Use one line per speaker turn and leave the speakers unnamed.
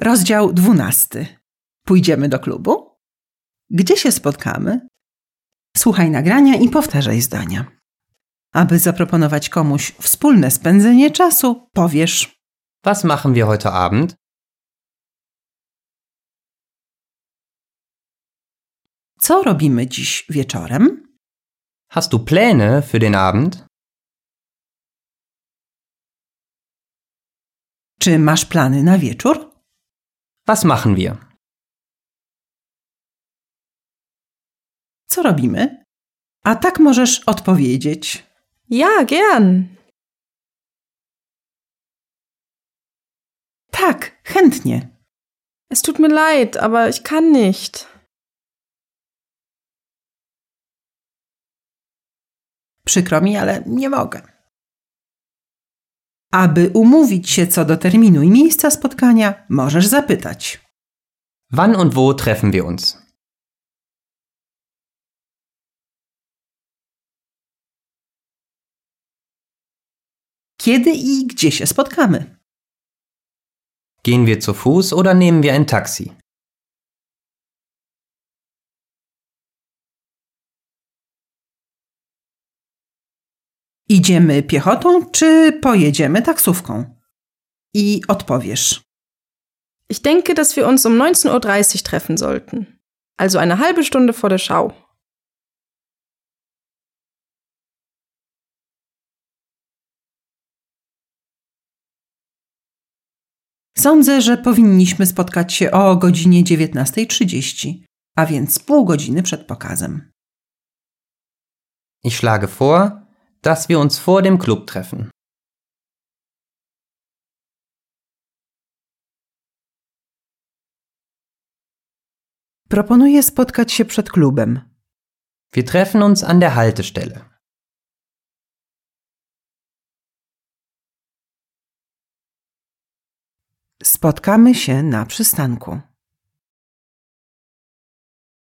Rozdział dwunasty. Pójdziemy do klubu? Gdzie się spotkamy? Słuchaj nagrania i powtarzaj zdania. Aby zaproponować komuś wspólne spędzenie czasu, powiesz:
Was machen wir heute Abend?
Co robimy dziś wieczorem?
Hast du Pläne für den Abend?
Czy masz plany na wieczór?
Was machen wir?
Co robimy? A tak możesz odpowiedzieć.
Ja, gern.
Tak, chętnie.
Es tut mir leid, aber ich kann nicht.
Przykro mi, ale nie mogę. Aby umówić się co do terminu i miejsca spotkania, możesz zapytać.
Wann und wo treffen wir uns?
Kiedy i gdzie się spotkamy?
Gehen wir zu Fuß oder nehmen wir ein Taxi?
Idziemy piechotą czy pojedziemy taksówką? I odpowiesz.
Ich denke, dass wir uns um 19.30 Uhr treffen sollten. Also eine halbe Stunde vor der Schau.
Sądzę, że powinniśmy spotkać się o godzinie 19.30, a więc pół godziny przed pokazem.
Ich schlage vor, dass wir uns vor dem Club treffen.
Proponuję spotkać się przed klubem.
Wir treffen uns an der Haltestelle.
Spotkamy się na przystanku.